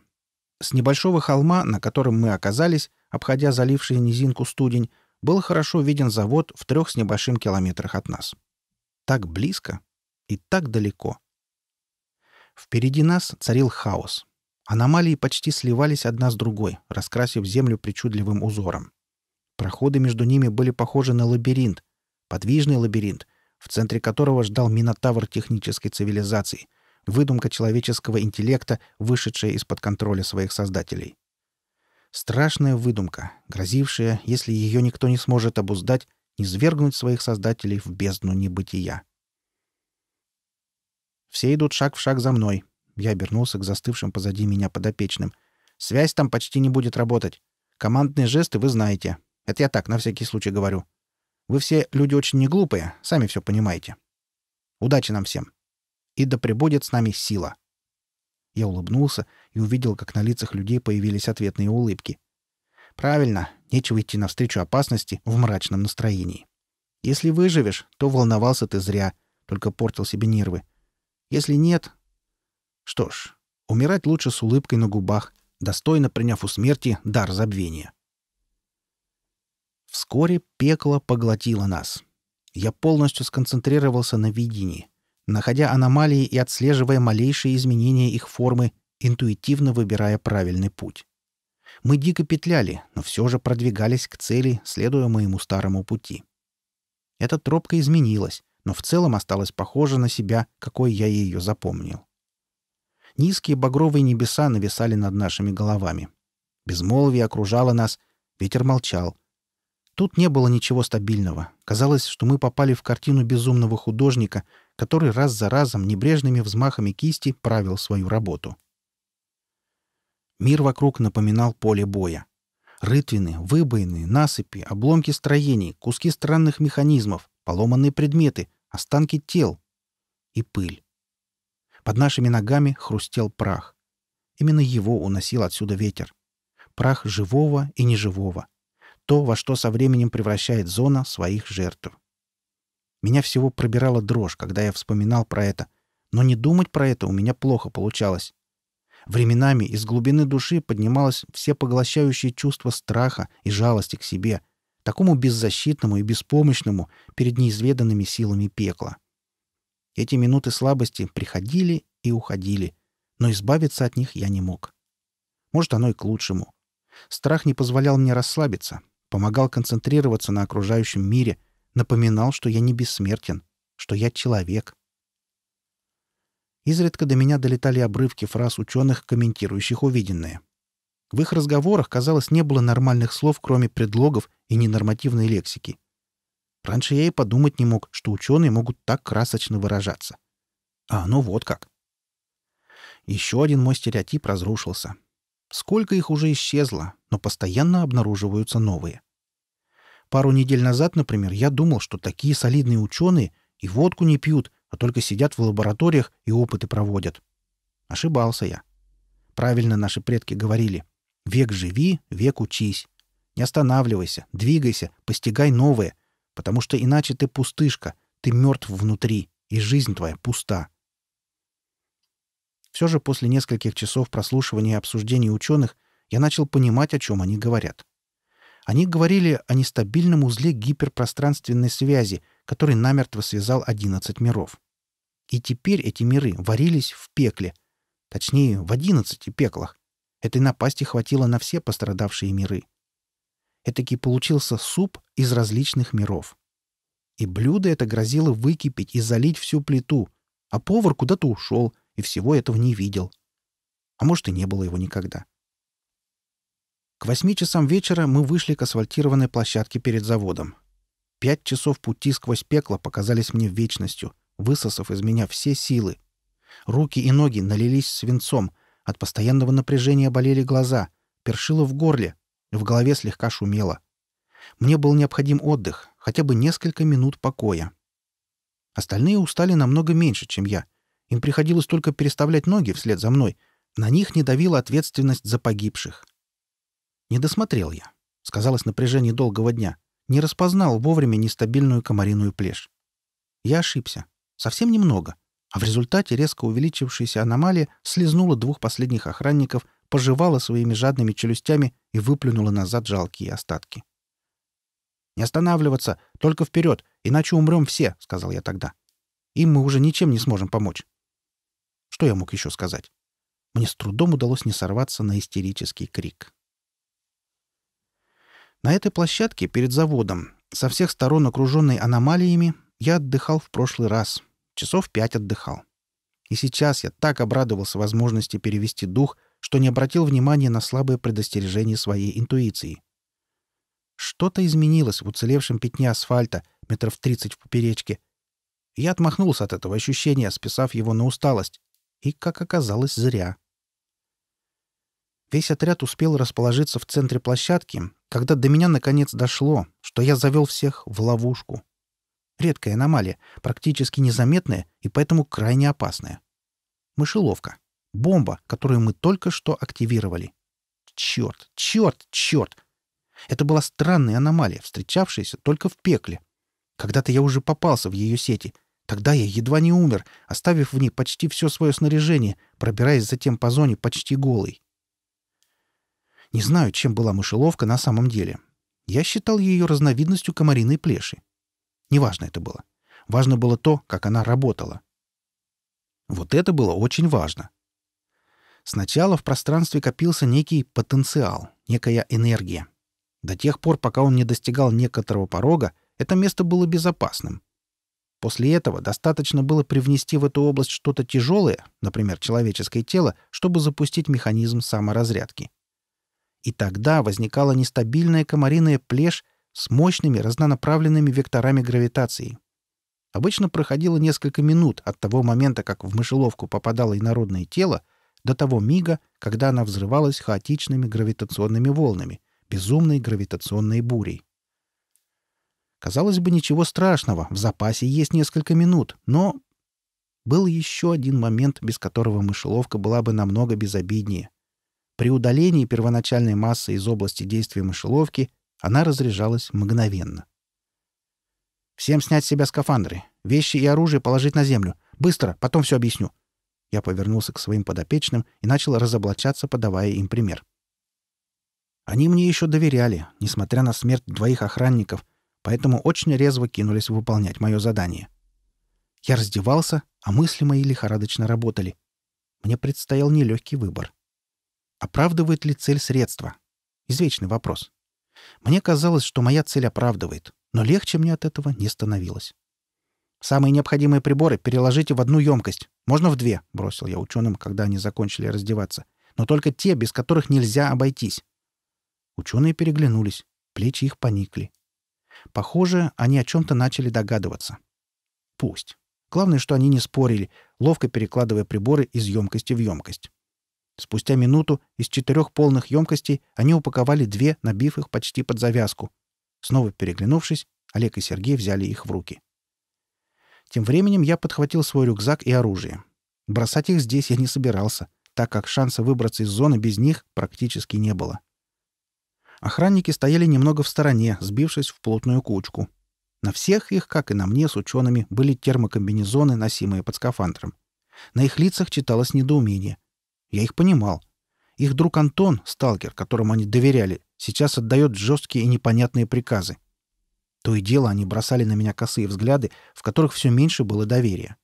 [SPEAKER 1] С небольшого холма, на котором мы оказались, обходя заливший низинку студень, был хорошо виден завод в трех с небольшим километрах от нас. Так близко и так далеко. Впереди нас царил хаос. Аномалии почти сливались одна с другой, раскрасив землю причудливым узором. Проходы между ними были похожи на лабиринт, подвижный лабиринт, в центре которого ждал минотавр технической цивилизации, выдумка человеческого интеллекта, вышедшая из-под контроля своих создателей. Страшная выдумка, грозившая, если ее никто не сможет обуздать, низвергнуть своих создателей в бездну небытия. Все идут шаг в шаг за мной. Я обернулся к застывшим позади меня подопечным. Связь там почти не будет работать. Командные жесты вы знаете. Это я так, на всякий случай говорю. Вы все люди очень неглупые, сами все понимаете. Удачи нам всем. И да пребудет с нами сила. Я улыбнулся и увидел, как на лицах людей появились ответные улыбки. Правильно, нечего идти навстречу опасности в мрачном настроении. Если выживешь, то волновался ты зря, только портил себе нервы. Если нет... Что ж, умирать лучше с улыбкой на губах, достойно приняв у смерти дар забвения. Вскоре пекло поглотило нас. Я полностью сконцентрировался на видении, находя аномалии и отслеживая малейшие изменения их формы, интуитивно выбирая правильный путь. Мы дико петляли, но все же продвигались к цели, следуя моему старому пути. Эта тропка изменилась, но в целом осталась похожа на себя, какой я ее запомнил. Низкие багровые небеса нависали над нашими головами. Безмолвие окружало нас, ветер молчал. Тут не было ничего стабильного. Казалось, что мы попали в картину безумного художника, который раз за разом небрежными взмахами кисти правил свою работу. Мир вокруг напоминал поле боя. Рытвины, выбоины, насыпи, обломки строений, куски странных механизмов, поломанные предметы, останки тел и пыль. Под нашими ногами хрустел прах. Именно его уносил отсюда ветер. Прах живого и неживого. То, во что со временем превращает зона своих жертв. Меня всего пробирала дрожь, когда я вспоминал про это, но не думать про это у меня плохо получалось. Временами из глубины души поднималось всепоглощающее чувство страха и жалости к себе — такому беззащитному и беспомощному перед неизведанными силами пекла. Эти минуты слабости приходили и уходили, но избавиться от них я не мог. Может, оно и к лучшему. Страх не позволял мне расслабиться, помогал концентрироваться на окружающем мире, напоминал, что я не бессмертен, что я человек. Изредка до меня долетали обрывки фраз ученых, комментирующих увиденное — в их разговорах, казалось, не было нормальных слов, кроме предлогов и ненормативной лексики. Раньше я и подумать не мог, что ученые могут так красочно выражаться. А ну вот как. Еще один мой стереотип разрушился. Сколько их уже исчезло, но постоянно обнаруживаются новые. Пару недель назад, например, я думал, что такие солидные ученые и водку не пьют, а только сидят в лабораториях и опыты проводят. Ошибался я. Правильно наши предки говорили. Век живи, век учись. Не останавливайся, двигайся, постигай новое, потому что иначе ты пустышка, ты мертв внутри, и жизнь твоя пуста. Все же после нескольких часов прослушивания и обсуждений ученых я начал понимать, о чем они говорят. Они говорили о нестабильном узле гиперпространственной связи, который намертво связал 11 миров. И теперь эти миры варились в пекле, точнее, в 11 пеклах. Этой напасти хватило на все пострадавшие миры. Этакий получился суп из различных миров. И блюдо это грозило выкипеть и залить всю плиту, а повар куда-то ушел и всего этого не видел. А может, и не было его никогда. К восьми часам вечера мы вышли к асфальтированной площадке перед заводом. Пять часов пути сквозь пекло показались мне вечностью, высосав из меня все силы. Руки и ноги налились свинцом, от постоянного напряжения болели глаза, першило в горле, в голове слегка шумело. Мне был необходим отдых, хотя бы несколько минут покоя. Остальные устали намного меньше, чем я. Им приходилось только переставлять ноги вслед за мной. На них не давила ответственность за погибших. Не досмотрел я. Сказалось напряжение долгого дня. Не распознал вовремя нестабильную комариную плешь. Я ошибся. Совсем немного. А в результате резко увеличившаяся аномалия слезнула двух последних охранников, пожевала своими жадными челюстями и выплюнула назад жалкие остатки. «Не останавливаться! Только вперед! Иначе умрем все!» — сказал я тогда. «Им мы уже ничем не сможем помочь». Что я мог еще сказать? Мне с трудом удалось не сорваться на истерический крик. На этой площадке перед заводом, со всех сторон окруженной аномалиями, я отдыхал в прошлый раз. Часов пять отдыхал. И сейчас я так обрадовался возможности перевести дух, что не обратил внимания на слабое предостережение своей интуиции. Что-то изменилось в уцелевшем пятне асфальта, метров тридцать в поперечке. Я отмахнулся от этого ощущения, списав его на усталость. И, как оказалось, зря. Весь отряд успел расположиться в центре площадки, когда до меня наконец дошло, что я завел всех в ловушку. Редкая аномалия, практически незаметная и поэтому крайне опасная. Мышеловка. Бомба, которую мы только что активировали. Черт, черт, черт! Это была странная аномалия, встречавшаяся только в пекле. Когда-то я уже попался в ее сети. Тогда я едва не умер, оставив в ней почти все свое снаряжение, пробираясь затем по зоне почти голый. Не знаю, чем была мышеловка на самом деле. Я считал ее разновидностью комариной плеши. Неважно это было. Важно было то, как она работала. Вот это было очень важно. Сначала в пространстве копился некий потенциал, некая энергия. До тех пор, пока он не достигал некоторого порога, это место было безопасным. После этого достаточно было привнести в эту область что-то тяжелое, например, человеческое тело, чтобы запустить механизм саморазрядки. И тогда возникала нестабильная комариная плешь с мощными разнонаправленными векторами гравитации. Обычно проходило несколько минут от того момента, как в мышеловку попадало инородное тело, до того мига, когда она взрывалась хаотичными гравитационными волнами, безумной гравитационной бурей. Казалось бы, ничего страшного, в запасе есть несколько минут, но был еще один момент, без которого мышеловка была бы намного безобиднее — при удалении первоначальной массы из области действия мышеловки она разряжалась мгновенно. «Всем снять с себя скафандры. Вещи и оружие положить на землю. Быстро, потом все объясню». Я повернулся к своим подопечным и начал разоблачаться, подавая им пример. Они мне еще доверяли, несмотря на смерть двоих охранников, поэтому очень резво кинулись выполнять мое задание. Я раздевался, а мысли мои лихорадочно работали. Мне предстоял нелегкий выбор. Оправдывает ли цель средства? Извечный вопрос. Мне казалось, что моя цель оправдывает, но легче мне от этого не становилось. «Самые необходимые приборы переложите в одну емкость. Можно в две», — бросил я ученым, когда они закончили раздеваться. «Но только те, без которых нельзя обойтись». Ученые переглянулись, плечи их поникли. Похоже, они о чем-то начали догадываться. Пусть. Главное, что они не спорили, ловко перекладывая приборы из емкости в емкость. Спустя минуту из четырех полных емкостей они упаковали две, набив их почти под завязку. Снова переглянувшись, Олег и Сергей взяли их в руки. Тем временем я подхватил свой рюкзак и оружие. Бросать их здесь я не собирался, так как шанса выбраться из зоны без них практически не было. Охранники стояли немного в стороне, сбившись в плотную кучку. На всех их, как и на мне с учеными, были термокомбинезоны, носимые под скафандром. На их лицах читалось недоумение. Я их понимал. Их друг Антон, сталкер, которому они доверяли, сейчас отдает жесткие и непонятные приказы. То и дело они бросали на меня косые взгляды, в которых все меньше было доверия.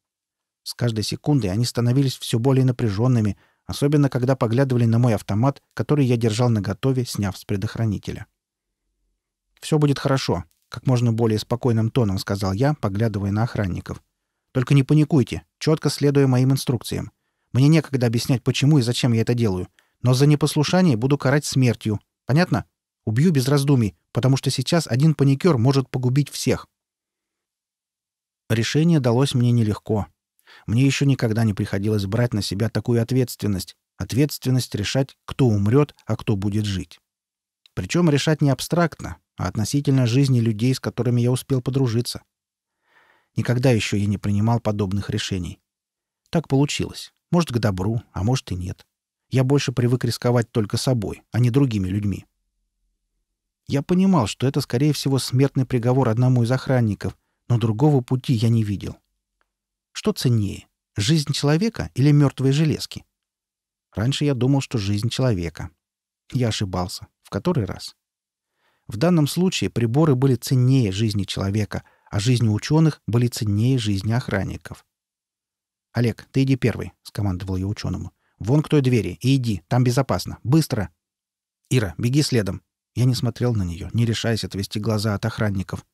[SPEAKER 1] С каждой секундой они становились все более напряженными, особенно когда поглядывали на мой автомат, который я держал наготове, сняв с предохранителя. «Все будет хорошо», — как можно более спокойным тоном сказал я, поглядывая на охранников. «Только не паникуйте, четко следуя моим инструкциям. Мне некогда объяснять, почему и зачем я это делаю. Но за непослушание буду карать смертью. Понятно? Убью без раздумий, потому что сейчас один паникер может погубить всех». Решение далось мне нелегко. Мне еще никогда не приходилось брать на себя такую ответственность. Ответственность решать, кто умрет, а кто будет жить. Причем решать не абстрактно, а относительно жизни людей, с которыми я успел подружиться. Никогда еще я не принимал подобных решений. Так получилось. Может, к добру, а может и нет. Я больше привык рисковать только собой, а не другими людьми. Я понимал, что это, скорее всего, смертный приговор одному из охранников, но другого пути я не видел. Что ценнее, жизнь человека или мертвые железки? Раньше я думал, что жизнь человека. Я ошибался. В который раз? В данном случае приборы были ценнее жизни человека, а жизни ученых были ценнее жизни охранников. «Олег, ты иди первый», — скомандовал я ученому. «Вон к той двери и иди, там безопасно. Быстро!» «Ира, беги следом!» Я не смотрел на нее, не решаясь отвести глаза от охранников.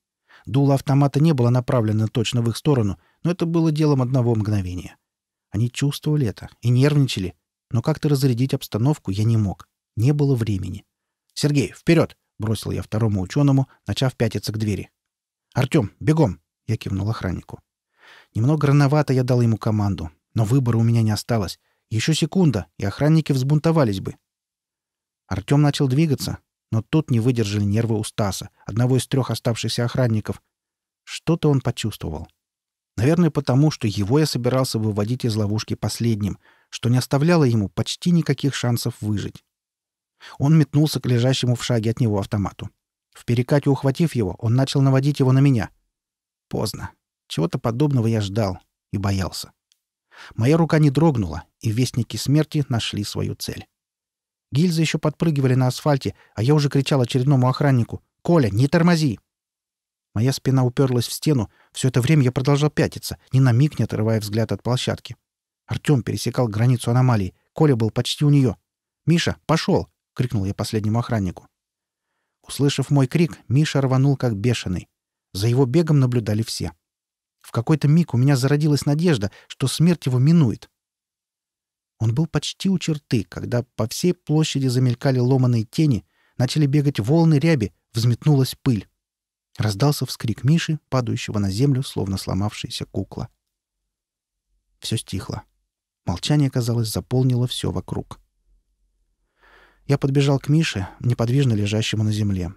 [SPEAKER 1] Дуло автомата не было направлено точно в их сторону, но это было делом одного мгновения. Они чувствовали это и нервничали, но как-то разрядить обстановку я не мог. Не было времени. «Сергей, вперед!» — бросил я второму ученому, начав пятиться к двери. «Артем, бегом!» — я кивнул охраннику. Немного рановато я дал ему команду, но выбора у меня не осталось. Еще секунда, и охранники взбунтовались бы. Артем начал двигаться, но тут не выдержали нервы у Стаса, одного из трех оставшихся охранников. Что-то он почувствовал. Наверное, потому, что его я собирался выводить из ловушки последним, что не оставляло ему почти никаких шансов выжить. Он метнулся к лежащему в шаге от него автомату. В перекате ухватив его, он начал наводить его на меня. Поздно. Чего-то подобного я ждал и боялся. Моя рука не дрогнула, и вестники смерти нашли свою цель. Гильзы еще подпрыгивали на асфальте, а я уже кричал очередному охраннику «Коля, не тормози!». Моя спина уперлась в стену. Все это время я продолжал пятиться, ни на миг не отрывая взгляд от площадки. Артем пересекал границу аномалии. Коля был почти у нее. «Миша, пошел!» — крикнул я последнему охраннику. Услышав мой крик, Миша рванул как бешеный. За его бегом наблюдали все. В какой-то миг у меня зародилась надежда, что смерть его минует. Он был почти у черты, когда по всей площади замелькали ломаные тени, начали бегать волны ряби, взметнулась пыль. Раздался вскрик Миши, падающего на землю, словно сломавшаяся кукла. Все стихло. Молчание, казалось, заполнило все вокруг. Я подбежал к Мише, неподвижно лежащему на земле.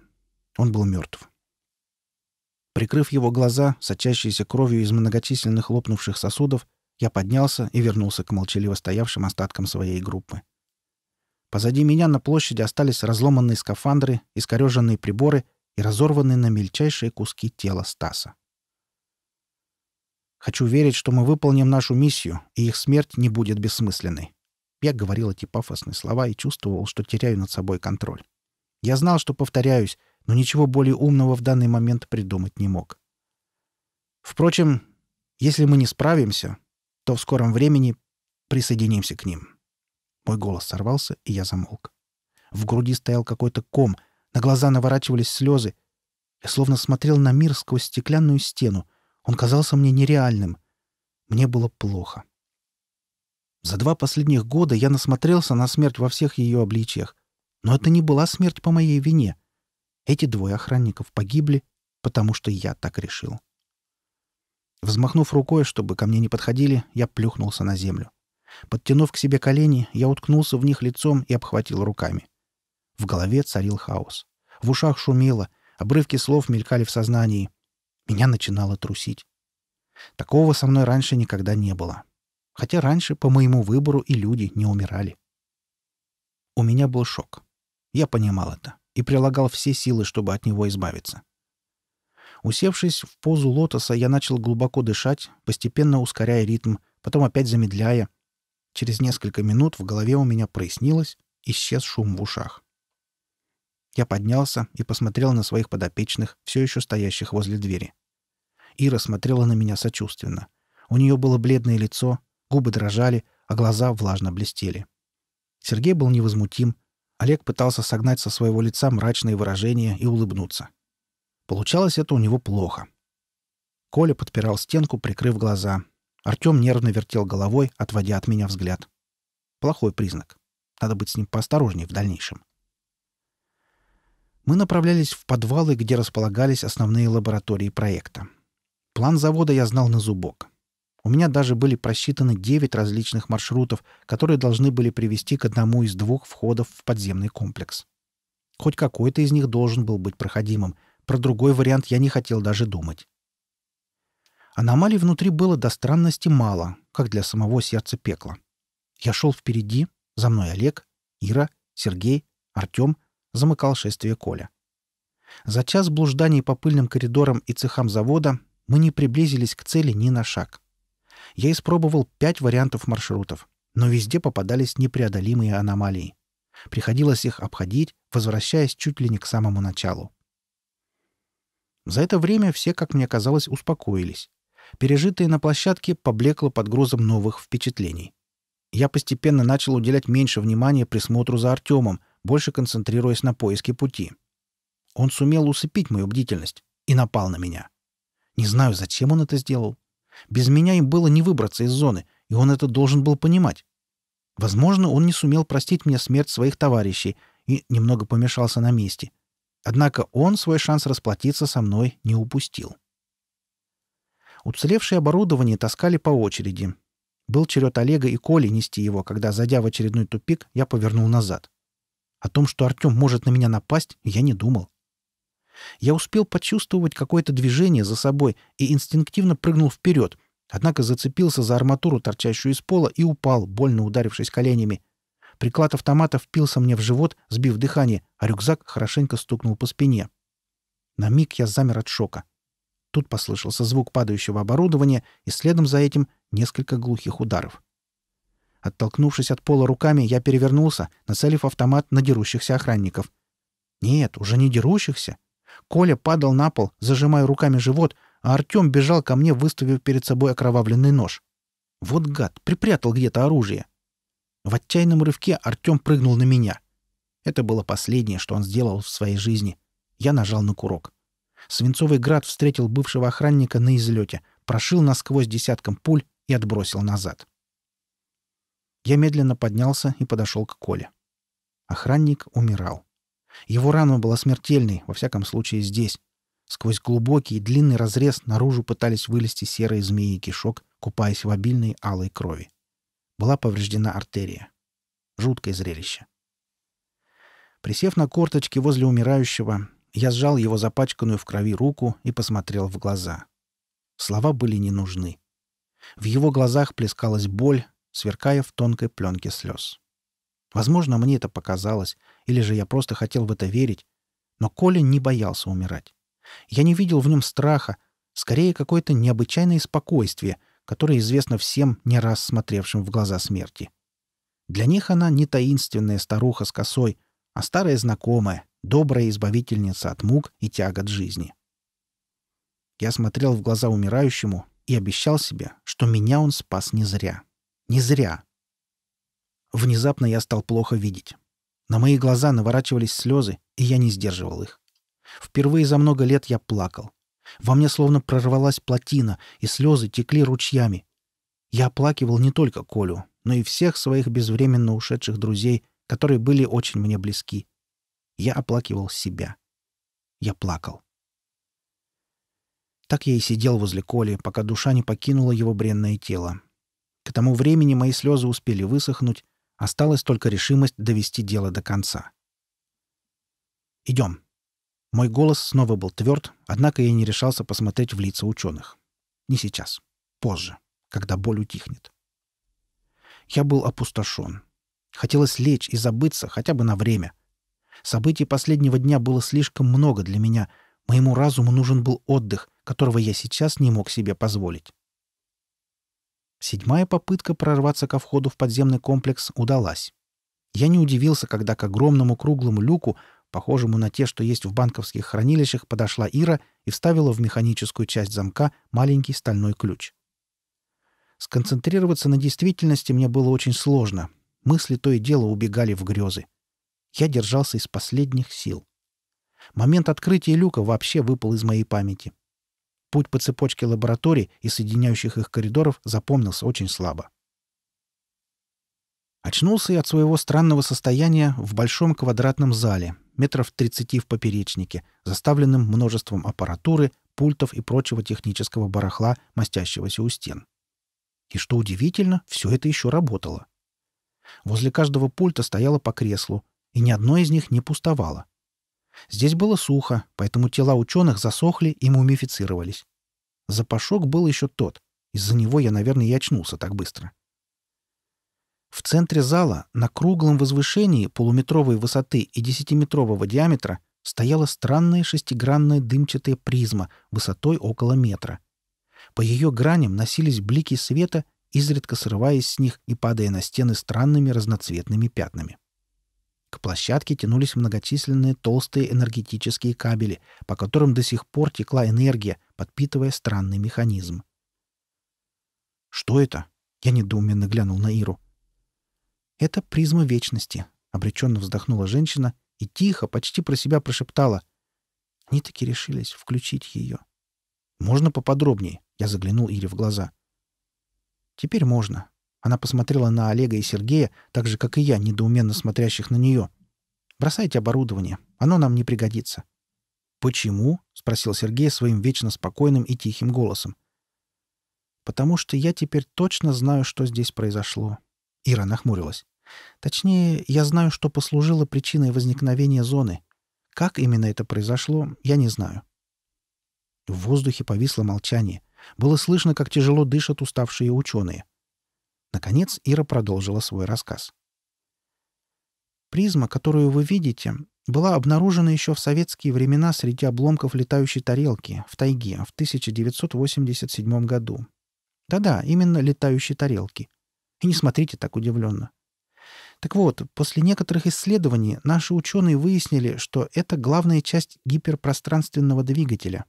[SPEAKER 1] Он был мертв. Прикрыв его глаза, сочащиеся кровью из многочисленных лопнувших сосудов, я поднялся и вернулся к молчаливо стоявшим остаткам своей группы. Позади меня на площади остались разломанные скафандры, искореженные приборы и разорванные на мельчайшие куски тела Стаса. Хочу верить, что мы выполним нашу миссию, и их смерть не будет бессмысленной. Я говорил эти пафосные слова и чувствовал, что теряю над собой контроль. Я знал, что повторяюсь, но ничего более умного в данный момент придумать не мог. Впрочем, если мы не справимся, то в скором времени присоединимся к ним. Мой голос сорвался, и я замолк. В груди стоял какой-то ком, на глаза наворачивались слезы. Я словно смотрел на мир сквозь стеклянную стену. Он казался мне нереальным. Мне было плохо. За два последних года я насмотрелся на смерть во всех ее обличиях. Но это не была смерть по моей вине. Эти двое охранников погибли, потому что я так решил. Взмахнув рукой, чтобы ко мне не подходили, я плюхнулся на землю. Подтянув к себе колени, я уткнулся в них лицом и обхватил руками. В голове царил хаос. В ушах шумело, обрывки слов мелькали в сознании. Меня начинало трусить. Такого со мной раньше никогда не было. Хотя раньше по моему выбору и люди не умирали. У меня был шок. Я понимал это и прилагал все силы, чтобы от него избавиться. Усевшись в позу лотоса, я начал глубоко дышать, постепенно ускоряя ритм, потом опять замедляя. Через несколько минут в голове у меня прояснилось, исчез шум в ушах. Я поднялся и посмотрел на своих подопечных, все еще стоящих возле двери. Ира смотрела на меня сочувственно. У нее было бледное лицо, губы дрожали, а глаза влажно блестели. Сергей был невозмутим, Олег пытался согнать со своего лица мрачные выражения и улыбнуться. Получалось это у него плохо. Коля подпирал стенку, прикрыв глаза. Артем нервно вертел головой, отводя от меня взгляд. Плохой признак. Надо быть с ним поосторожнее в дальнейшем. Мы направлялись в подвалы, где располагались основные лаборатории проекта. План завода я знал на зубок. У меня даже были просчитаны 9 различных маршрутов, которые должны были привести к одному из двух входов в подземный комплекс. Хоть какой-то из них должен был быть проходимым. Про другой вариант я не хотел даже думать. Аномалий внутри было до странности мало, как для самого сердца пекла. Я шел впереди, за мной Олег, Ира, Сергей, Артем, замыкал шествие Коля. За час блужданий по пыльным коридорам и цехам завода мы не приблизились к цели ни на шаг я испробовал пять вариантов маршрутов, но везде попадались непреодолимые аномалии. Приходилось их обходить, возвращаясь чуть ли не к самому началу. За это время все, как мне казалось, успокоились. Пережитое на площадке поблекло под грузом новых впечатлений. Я постепенно начал уделять меньше внимания присмотру за Артемом, больше концентрируясь на поиске пути. Он сумел усыпить мою бдительность и напал на меня. Не знаю, зачем он это сделал. Без меня им было не выбраться из зоны, и он это должен был понимать. Возможно, он не сумел простить мне смерть своих товарищей и немного помешался на месте. Однако он свой шанс расплатиться со мной не упустил. Уцелевшее оборудование таскали по очереди. Был черед Олега и Коли нести его, когда, зайдя в очередной тупик, я повернул назад. О том, что Артем может на меня напасть, я не думал. Я успел почувствовать какое-то движение за собой и инстинктивно прыгнул вперед, однако зацепился за арматуру, торчащую из пола, и упал, больно ударившись коленями. Приклад автомата впился мне в живот, сбив дыхание, а рюкзак хорошенько стукнул по спине. На миг я замер от шока. Тут послышался звук падающего оборудования, и следом за этим несколько глухих ударов. Оттолкнувшись от пола руками, я перевернулся, нацелив автомат на дерущихся охранников. Нет, уже не дерущихся, Коля падал на пол, зажимая руками живот, а Артем бежал ко мне, выставив перед собой окровавленный нож. Вот гад, припрятал где-то оружие. В отчаянном рывке Артем прыгнул на меня. Это было последнее, что он сделал в своей жизни. Я нажал на курок. Свинцовый град встретил бывшего охранника на излете, прошил насквозь десятком пуль и отбросил назад. Я медленно поднялся и подошел к Коле. Охранник умирал. Его рана была смертельной, во всяком случае здесь. Сквозь глубокий и длинный разрез наружу пытались вылезти серые змеи и кишок, купаясь в обильной алой крови. Была повреждена артерия. Жуткое зрелище. Присев на корточки возле умирающего, я сжал его запачканную в крови руку и посмотрел в глаза. Слова были не нужны. В его глазах плескалась боль, сверкая в тонкой пленке слез. Возможно, мне это показалось, или же я просто хотел в это верить. Но Коля не боялся умирать. Я не видел в нем страха, скорее какое-то необычайное спокойствие, которое известно всем, не раз смотревшим в глаза смерти. Для них она не таинственная старуха с косой, а старая знакомая, добрая избавительница от мук и тягот жизни. Я смотрел в глаза умирающему и обещал себе, что меня он спас не зря. Не зря. Внезапно я стал плохо видеть. На мои глаза наворачивались слезы, и я не сдерживал их. Впервые за много лет я плакал. Во мне словно прорвалась плотина, и слезы текли ручьями. Я оплакивал не только Колю, но и всех своих безвременно ушедших друзей, которые были очень мне близки. Я оплакивал себя. Я плакал. Так я и сидел возле Коли, пока душа не покинула его бренное тело. К тому времени мои слезы успели высохнуть, Осталась только решимость довести дело до конца. «Идем». Мой голос снова был тверд, однако я не решался посмотреть в лица ученых. Не сейчас. Позже, когда боль утихнет. Я был опустошен. Хотелось лечь и забыться хотя бы на время. Событий последнего дня было слишком много для меня. Моему разуму нужен был отдых, которого я сейчас не мог себе позволить. Седьмая попытка прорваться ко входу в подземный комплекс удалась. Я не удивился, когда к огромному круглому люку, похожему на те, что есть в банковских хранилищах, подошла Ира и вставила в механическую часть замка маленький стальной ключ. Сконцентрироваться на действительности мне было очень сложно. Мысли то и дело убегали в грезы. Я держался из последних сил. Момент открытия люка вообще выпал из моей памяти. Путь по цепочке лабораторий и соединяющих их коридоров запомнился очень слабо. Очнулся я от своего странного состояния в большом квадратном зале, метров 30 в поперечнике, заставленном множеством аппаратуры, пультов и прочего технического барахла, мастящегося у стен. И что удивительно, все это еще работало. Возле каждого пульта стояло по креслу, и ни одно из них не пустовало. Здесь было сухо, поэтому тела ученых засохли и мумифицировались. Запашок был еще тот. Из-за него я, наверное, и очнулся так быстро. В центре зала, на круглом возвышении полуметровой высоты и десятиметрового диаметра, стояла странная шестигранная дымчатая призма высотой около метра. По ее граням носились блики света, изредка срываясь с них и падая на стены странными разноцветными пятнами. К площадке тянулись многочисленные толстые энергетические кабели, по которым до сих пор текла энергия, подпитывая странный механизм. «Что это?» — я недоуменно глянул на Иру. «Это призма вечности», — обреченно вздохнула женщина и тихо, почти про себя прошептала. Они таки решились включить ее. «Можно поподробнее?» — я заглянул Ире в глаза. «Теперь можно. Она посмотрела на Олега и Сергея, так же, как и я, недоуменно смотрящих на нее. «Бросайте оборудование. Оно нам не пригодится». «Почему?» — спросил Сергей своим вечно спокойным и тихим голосом. «Потому что я теперь точно знаю, что здесь произошло». Ира нахмурилась. «Точнее, я знаю, что послужило причиной возникновения зоны. Как именно это произошло, я не знаю». В воздухе повисло молчание. Было слышно, как тяжело дышат уставшие ученые. Наконец Ира продолжила свой рассказ. Призма, которую вы видите, была обнаружена еще в советские времена среди обломков летающей тарелки в тайге в 1987 году. Да-да, именно летающей тарелки. И не смотрите так удивленно. Так вот, после некоторых исследований наши ученые выяснили, что это главная часть гиперпространственного двигателя.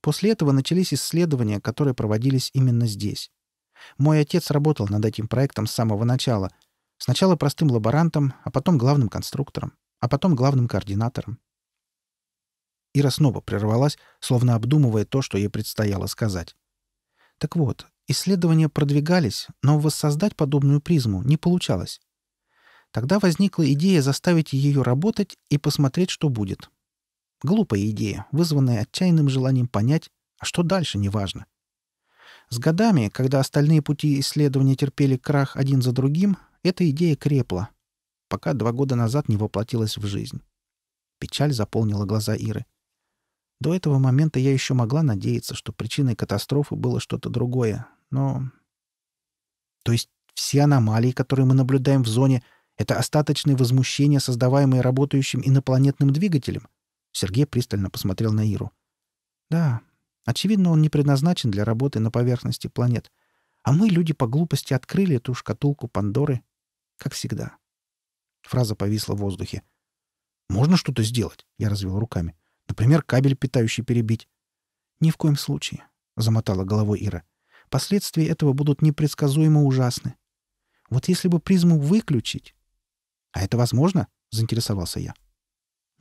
[SPEAKER 1] После этого начались исследования, которые проводились именно здесь. Мой отец работал над этим проектом с самого начала. Сначала простым лаборантом, а потом главным конструктором, а потом главным координатором. Ира снова прервалась, словно обдумывая то, что ей предстояло сказать. Так вот, исследования продвигались, но воссоздать подобную призму не получалось. Тогда возникла идея заставить ее работать и посмотреть, что будет. Глупая идея, вызванная отчаянным желанием понять, а что дальше, неважно. С годами, когда остальные пути исследования терпели крах один за другим, эта идея крепла, пока два года назад не воплотилась в жизнь. Печаль заполнила глаза Иры. До этого момента я еще могла надеяться, что причиной катастрофы было что-то другое, но... То есть все аномалии, которые мы наблюдаем в зоне, это остаточные возмущения, создаваемые работающим инопланетным двигателем? Сергей пристально посмотрел на Иру. Да, Очевидно, он не предназначен для работы на поверхности планет. А мы, люди, по глупости открыли эту шкатулку Пандоры, как всегда. Фраза повисла в воздухе. «Можно что-то сделать?» — я развел руками. «Например, кабель питающий перебить». «Ни в коем случае», — замотала головой Ира. «Последствия этого будут непредсказуемо ужасны. Вот если бы призму выключить...» «А это возможно?» — заинтересовался я.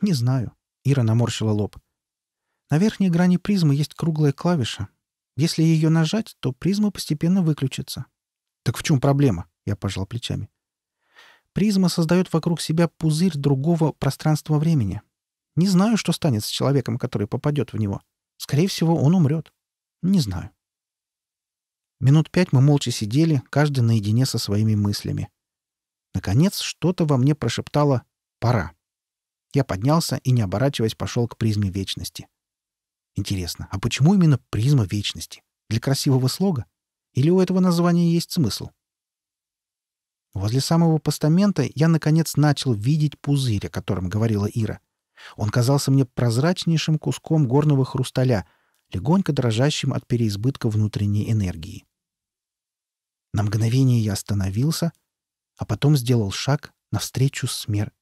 [SPEAKER 1] «Не знаю». Ира наморщила лоб. На верхней грани призмы есть круглая клавиша. Если ее нажать, то призма постепенно выключится. Так в чем проблема? Я пожал плечами. Призма создает вокруг себя пузырь другого пространства-времени. Не знаю, что станет с человеком, который попадет в него. Скорее всего, он умрет. Не знаю. Минут пять мы молча сидели, каждый наедине со своими мыслями. Наконец, что-то во мне прошептало «пора». Я поднялся и, не оборачиваясь, пошел к призме вечности. Интересно, а почему именно призма вечности? Для красивого слога? Или у этого названия есть смысл? Возле самого постамента я, наконец, начал видеть пузырь, о котором говорила Ира. Он казался мне прозрачнейшим куском горного хрусталя, легонько дрожащим от переизбытка внутренней энергии. На мгновение я остановился, а потом сделал шаг навстречу смер.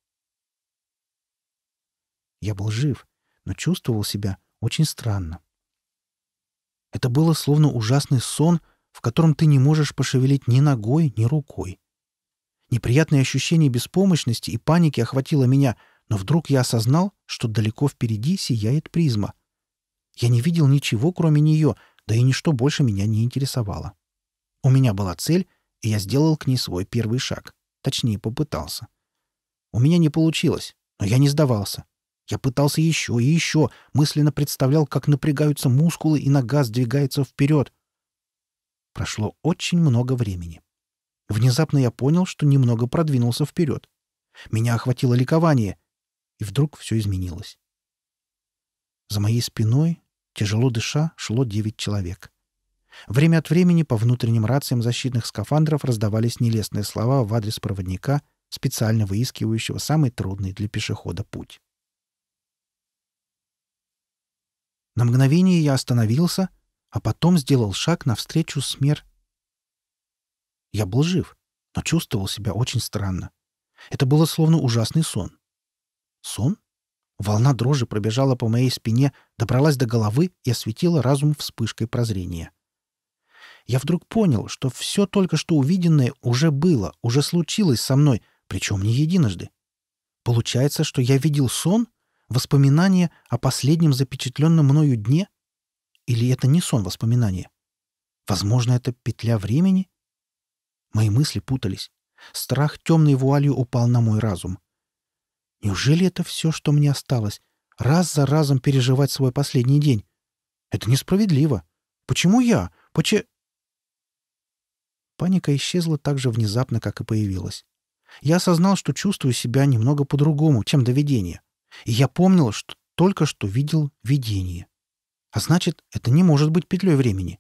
[SPEAKER 1] Я был жив, но чувствовал себя очень странно. Это было словно ужасный сон, в котором ты не можешь пошевелить ни ногой, ни рукой. Неприятное ощущение беспомощности и паники охватило меня, но вдруг я осознал, что далеко впереди сияет призма. Я не видел ничего, кроме нее, да и ничто больше меня не интересовало. У меня была цель, и я сделал к ней свой первый шаг. Точнее, попытался. У меня не получилось, но я не сдавался. Я пытался еще и еще, мысленно представлял, как напрягаются мускулы, и нога сдвигается вперед. Прошло очень много времени. Внезапно я понял, что немного продвинулся вперед. Меня охватило ликование, и вдруг все изменилось. За моей спиной, тяжело дыша, шло девять человек. Время от времени по внутренним рациям защитных скафандров раздавались нелестные слова в адрес проводника, специально выискивающего самый трудный для пешехода путь. На мгновение я остановился, а потом сделал шаг навстречу смер. Я был жив, но чувствовал себя очень странно. Это было словно ужасный сон. Сон? Волна дрожи пробежала по моей спине, добралась до головы и осветила разум вспышкой прозрения. Я вдруг понял, что все только что увиденное уже было, уже случилось со мной, причем не единожды. Получается, что я видел сон — Воспоминание о последнем запечатленном мною дне? Или это не сон воспоминания? Возможно, это петля времени? Мои мысли путались. Страх темной вуалью упал на мой разум. Неужели это все, что мне осталось? Раз за разом переживать свой последний день? Это несправедливо. Почему я? Почему... Паника исчезла так же внезапно, как и появилась. Я осознал, что чувствую себя немного по-другому, чем до видения. И я помнил, что только что видел видение. А значит, это не может быть петлей времени.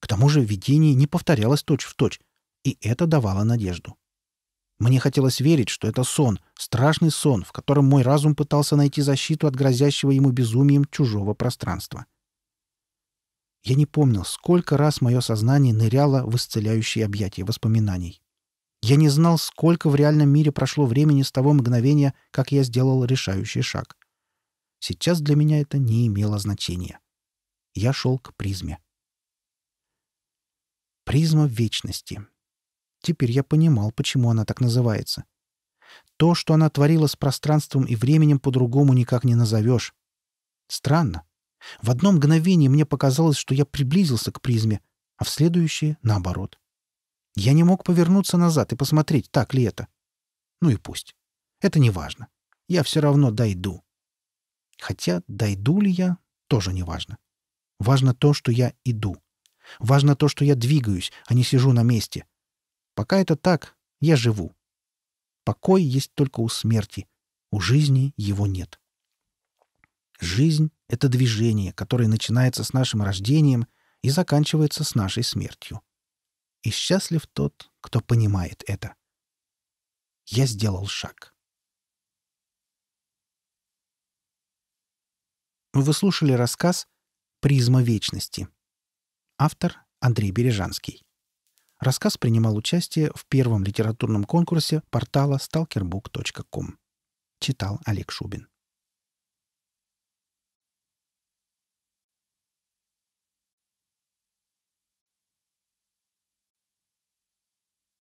[SPEAKER 1] К тому же видение не повторялось точь-в-точь, и это давало надежду. Мне хотелось верить, что это сон, страшный сон, в котором мой разум пытался найти защиту от грозящего ему безумием чужого пространства. Я не помнил, сколько раз мое сознание ныряло в исцеляющие объятия воспоминаний. Я не знал, сколько в реальном мире прошло времени с того мгновения, как я сделал решающий шаг. Сейчас для меня это не имело значения. Я шел к призме. Призма вечности. Теперь я понимал, почему она так называется. То, что она творила с пространством и временем, по-другому никак не назовешь. Странно. В одно мгновение мне показалось, что я приблизился к призме, а в следующее — наоборот. Я не мог повернуться назад и посмотреть, так ли это. Ну и пусть. Это не важно. Я все равно дойду. Хотя дойду ли я, тоже не важно. Важно то, что я иду. Важно то, что я двигаюсь, а не сижу на месте. Пока это так, я живу. Покой есть только у смерти. У жизни его нет. Жизнь — это движение, которое начинается с нашим рождением и заканчивается с нашей смертью. И счастлив тот, кто понимает это. Я сделал шаг. Вы слушали рассказ «Призма вечности». Автор Андрей Бережанский. Рассказ принимал участие в первом литературном конкурсе портала stalkerbook.com. Читал Олег Шубин.